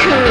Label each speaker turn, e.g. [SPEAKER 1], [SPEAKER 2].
[SPEAKER 1] cool.